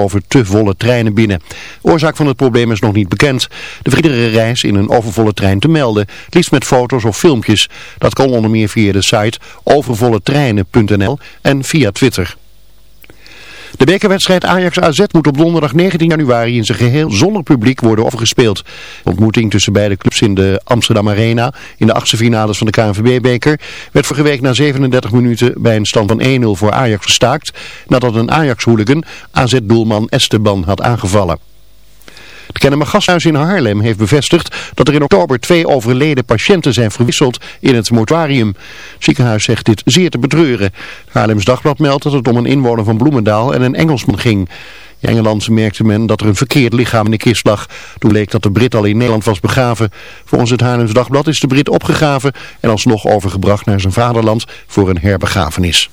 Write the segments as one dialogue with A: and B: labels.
A: over te volle treinen binnen. Oorzaak van het probleem is nog niet bekend. De vriendere reis in een overvolle trein te melden, liefst met foto's of filmpjes. Dat kan onder meer via de site overvolletreinen.nl en via Twitter. De bekerwedstrijd Ajax-AZ moet op donderdag 19 januari in zijn geheel zonder publiek worden afgespeeld. De ontmoeting tussen beide clubs in de Amsterdam Arena in de achtste finales van de KNVB-beker werd vorige week na 37 minuten bij een stand van 1-0 voor Ajax gestaakt nadat een Ajax-hooligan AZ-doelman Esteban had aangevallen. Het Kennemer Gashuis in Haarlem heeft bevestigd dat er in oktober twee overleden patiënten zijn verwisseld in het mortuarium. Het ziekenhuis zegt dit zeer te betreuren. Haarlems Dagblad meldt dat het om een inwoner van Bloemendaal en een Engelsman ging. In Engeland merkte men dat er een verkeerd lichaam in de kist lag. Toen bleek dat de Brit al in Nederland was begraven. Volgens het Haarlems Dagblad is de Brit opgegraven en alsnog overgebracht naar zijn vaderland voor een herbegrafenis.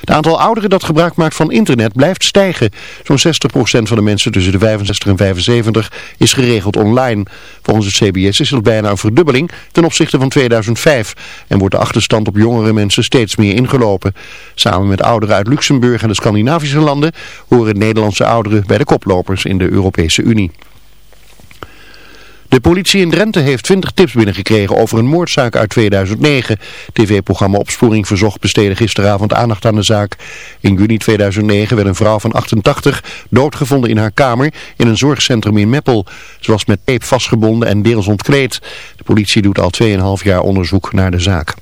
A: Het aantal ouderen dat gebruik maakt van internet blijft stijgen. Zo'n 60% van de mensen tussen de 65 en 75 is geregeld online. Volgens het CBS is dat bijna een verdubbeling ten opzichte van 2005. En wordt de achterstand op jongere mensen steeds meer ingelopen. Samen met ouderen uit Luxemburg en de Scandinavische landen horen Nederlandse ouderen bij de koplopers in de Europese Unie. De politie in Drenthe heeft 20 tips binnengekregen over een moordzaak uit 2009. TV-programma Opsporing Verzocht besteedde gisteravond aandacht aan de zaak. In juni 2009 werd een vrouw van 88 doodgevonden in haar kamer in een zorgcentrum in Meppel. Ze was met tape vastgebonden en deels ontkleed. De politie doet al 2,5 jaar onderzoek naar de zaak.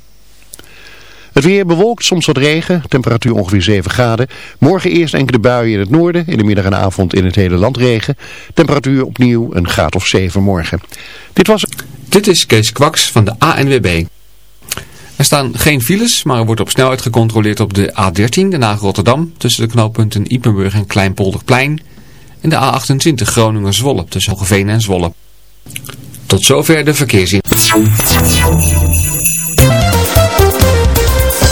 A: Het weer bewolkt, soms wat regen, temperatuur ongeveer 7 graden. Morgen eerst enkele buien in het noorden, in de middag en avond in het hele land regen. Temperatuur opnieuw een graad of 7 morgen. Dit was...
B: Dit is Kees Kwaks van de ANWB. Er staan geen files, maar er wordt op snelheid gecontroleerd op de A13, de Haag Rotterdam, tussen de knooppunten Ipenburg en Kleinpolderplein. En de A28 Groningen-Zwolle, tussen Hogeveen en Zwolle. Tot zover de verkeersin.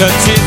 C: to take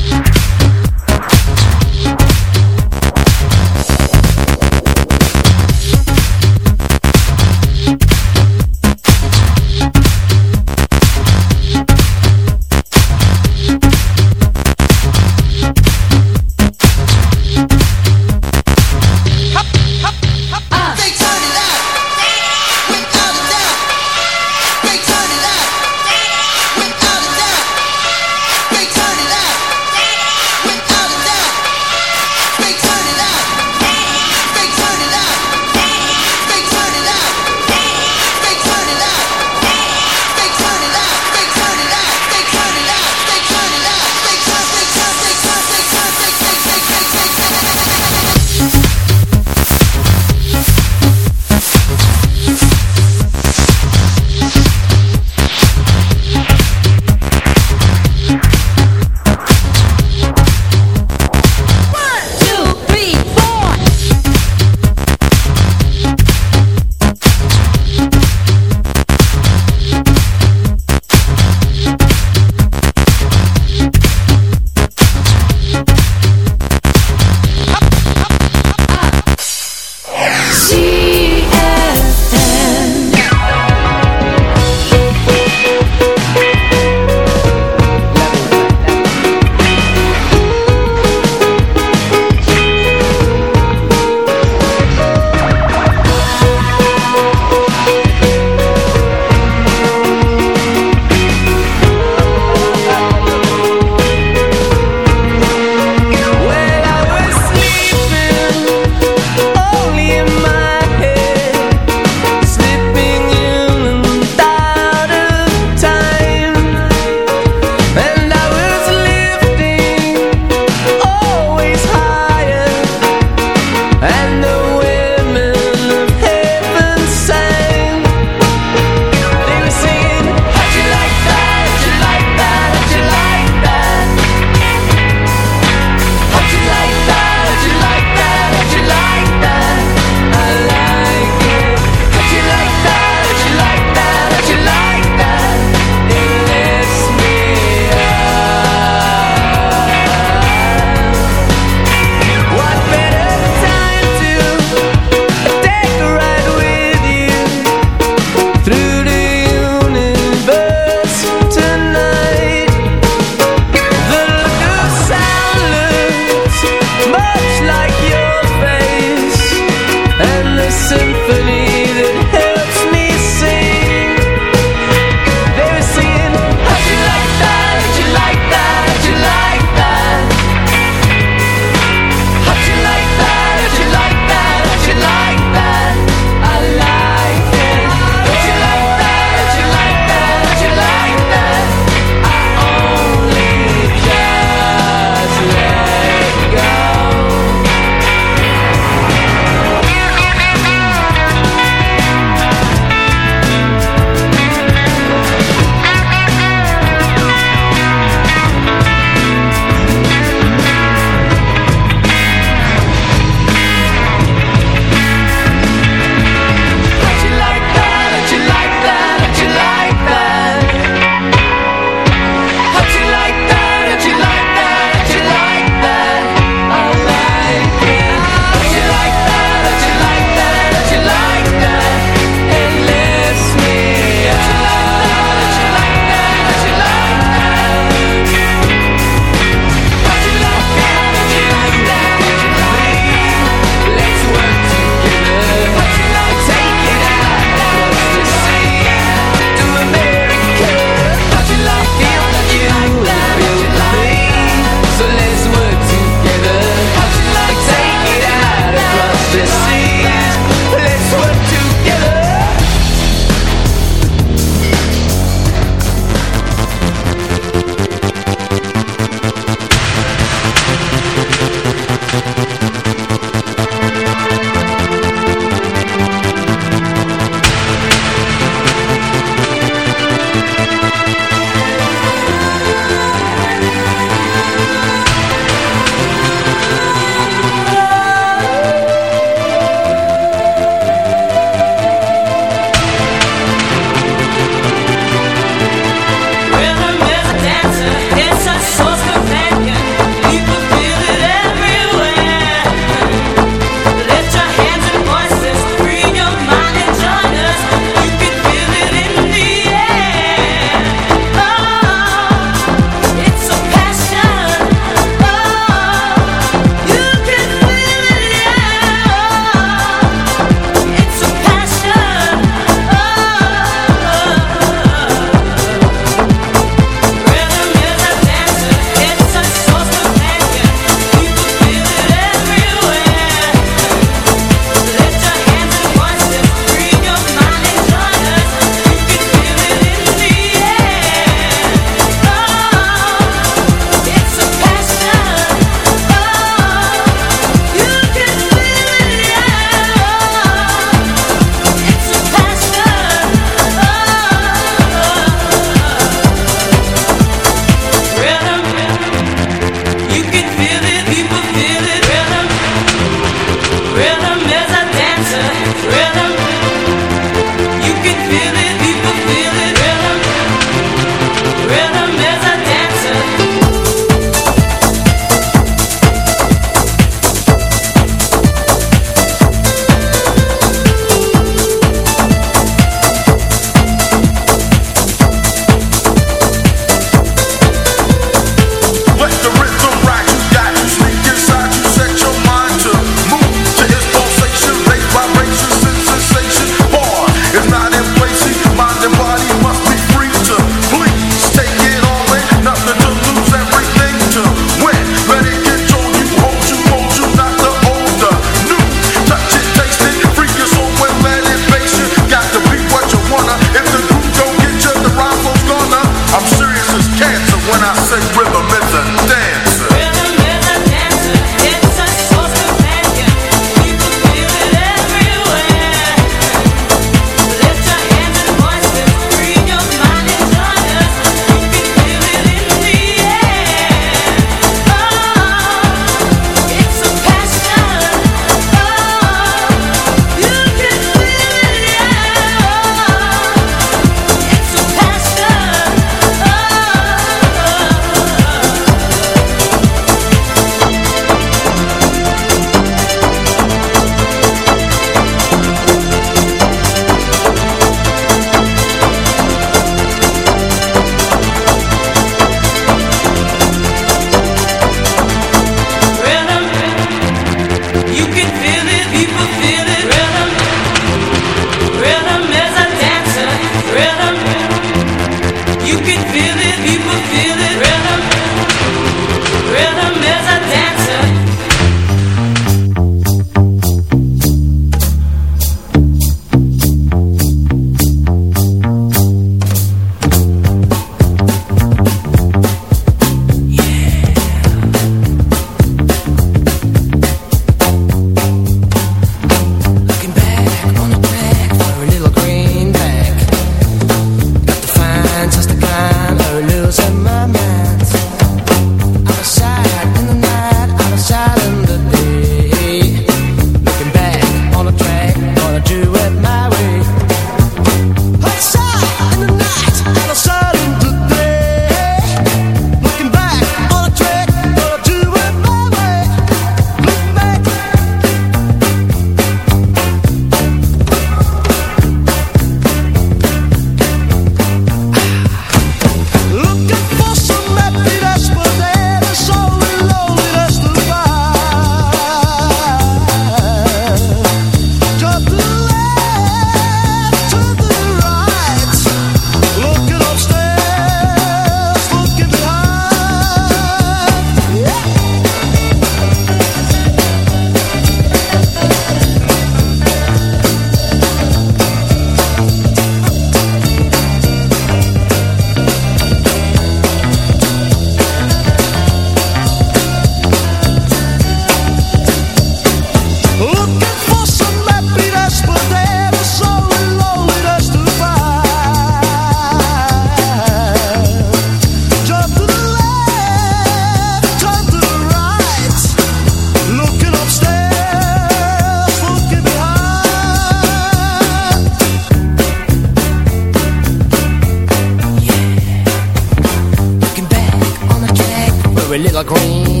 D: very little green.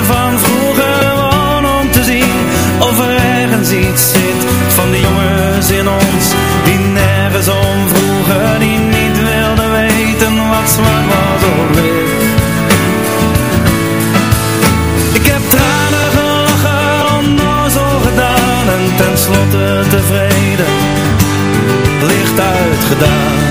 C: zit van de jongens in ons Die nergens om vroegen, die niet wilden weten wat zwaar was of licht Ik heb tranen gelachen, onnozel gedaan en tenslotte tevreden. Licht uitgedaan.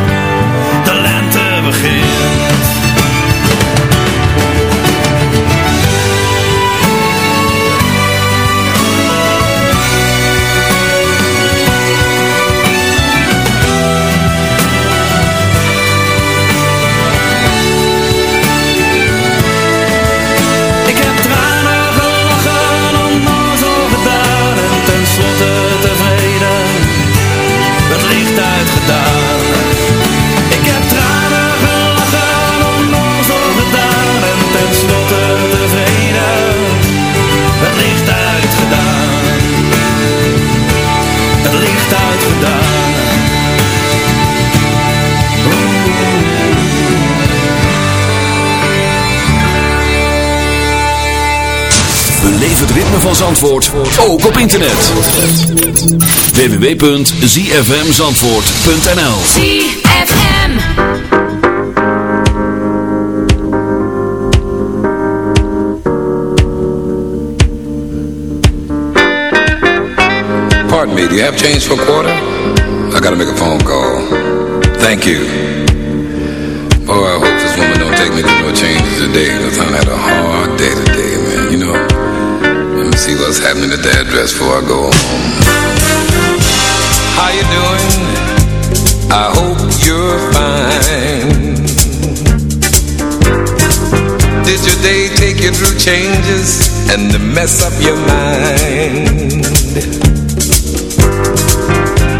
E: van Zandvoort ook op internet. www.zfmzandvoort.nl
F: ZFM
G: Pardon me, do you have change for a quarter? I gotta make a phone call. Thank you. Oh, I hope this woman don't take me to no changes today, cause had a hard day today. see what's happening at the address before I go home. How you doing? I hope you're fine. Did your day take you through changes and mess up your mind?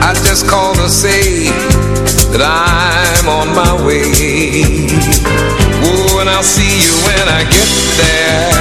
G: I just called to say that I'm on my way. Oh, and I'll see you when I get there.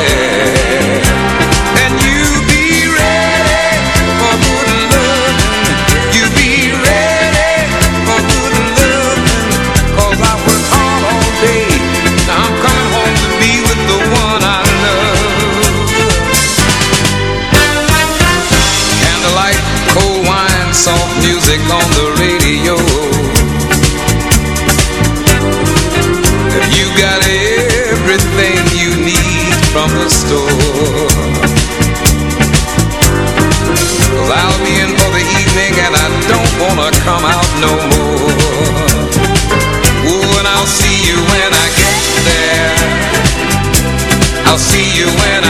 G: see you when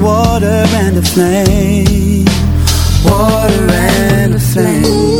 H: water and a flame. Water and a flame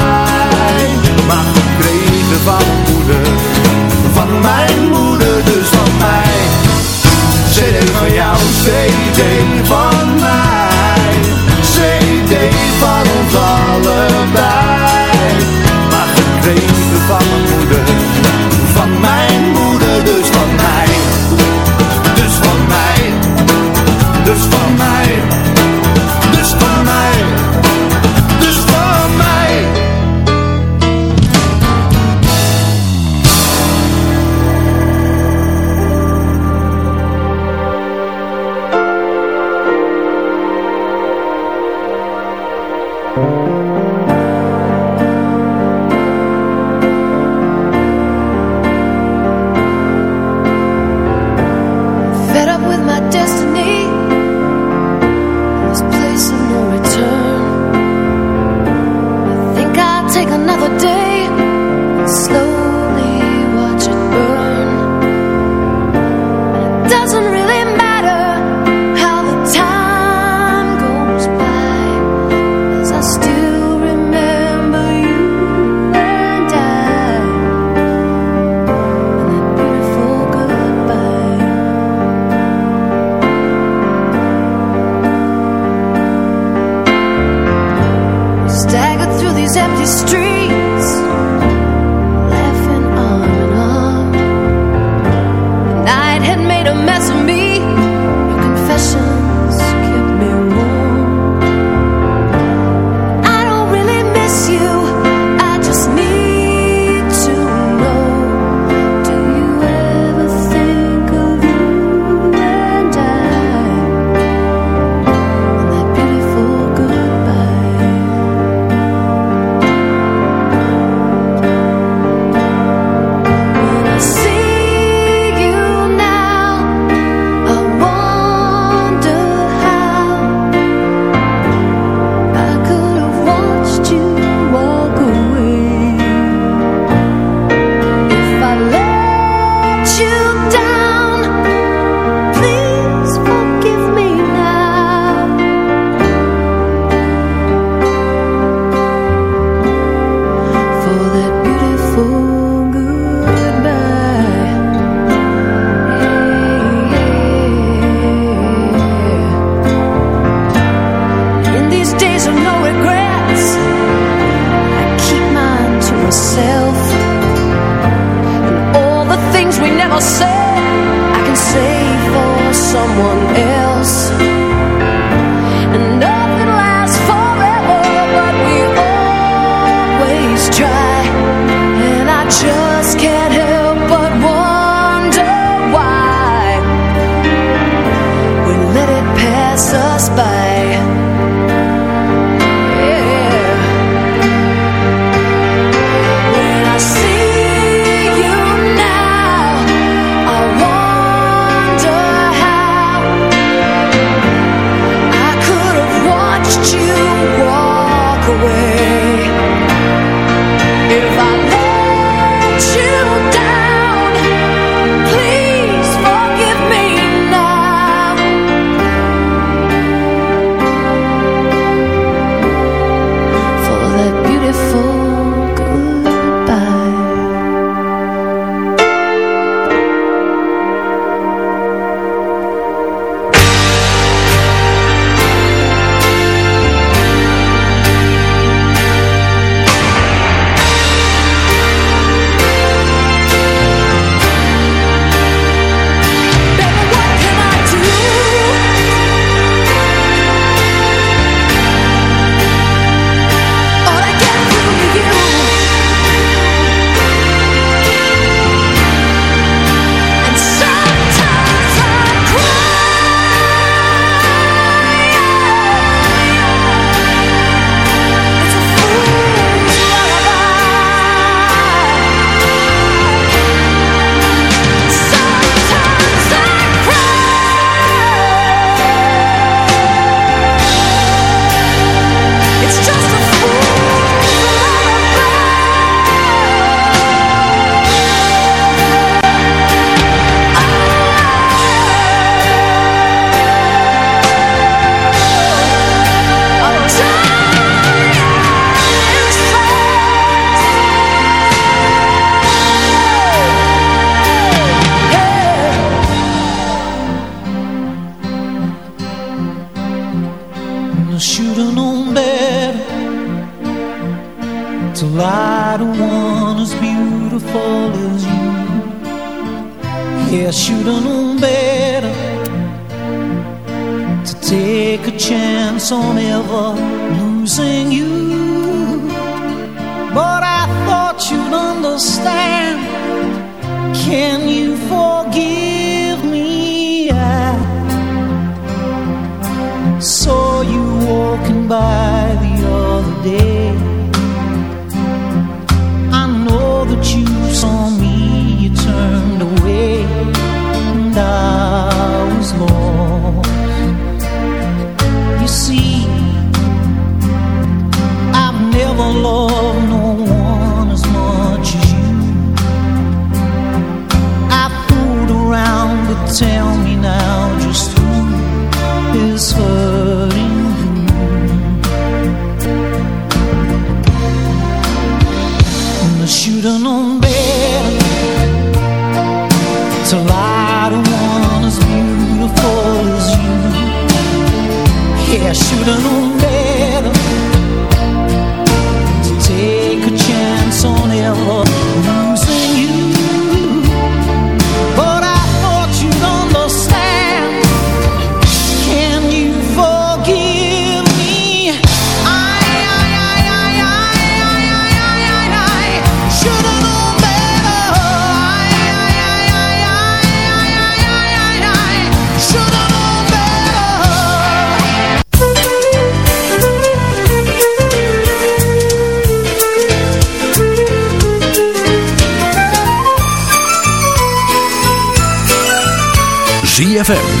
I: CD van mij
C: saw you walking by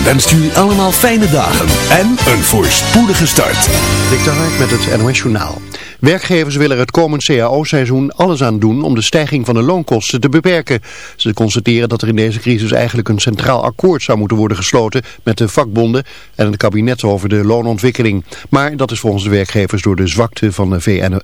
J: wenst jullie allemaal fijne dagen en een voorspoedige start.
A: Victor Haak met het NOS Journaal. Werkgevers willen het komend CAO-seizoen alles aan doen om de stijging van de loonkosten te beperken. Ze constateren dat er in deze crisis eigenlijk een centraal akkoord zou moeten worden gesloten met de vakbonden en het kabinet over de loonontwikkeling. Maar dat is volgens de werkgevers door de zwakte van de VN